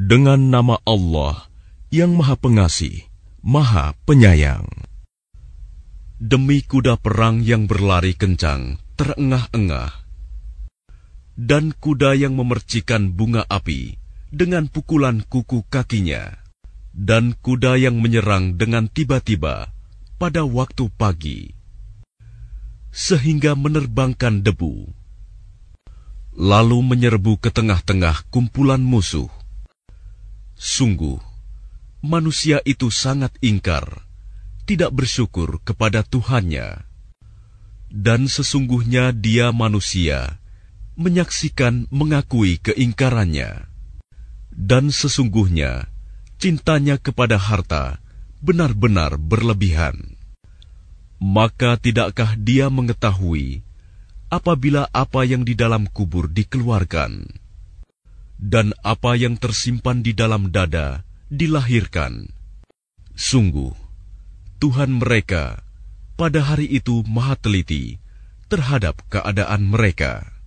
Dengan nama Allah yang Maha Pengasih, Maha Penyayang. Demi kuda perang yang berlari kencang, terengah-engah, dan kuda yang memercikan bunga api dengan pukulan kuku kakinya, dan kuda yang menyerang dengan tiba-tiba pada waktu pagi, sehingga menerbangkan debu, lalu menyerbu ke tengah-tengah kumpulan musuh. Sungguh, manusia itu sangat ingkar, tidak bersyukur kepada Tuhannya, dan sesungguhnya dia manusia menyaksikan mengakui keingkarannya, dan sesungguhnya cintanya kepada harta benar-benar berlebihan. Maka tidakkah dia mengetahui apabila apa yang di dalam kubur dikeluarkan dan apa yang tersimpan di dalam dada dilahirkan? Sungguh, Tuhan mereka pada hari itu maha teliti terhadap keadaan mereka.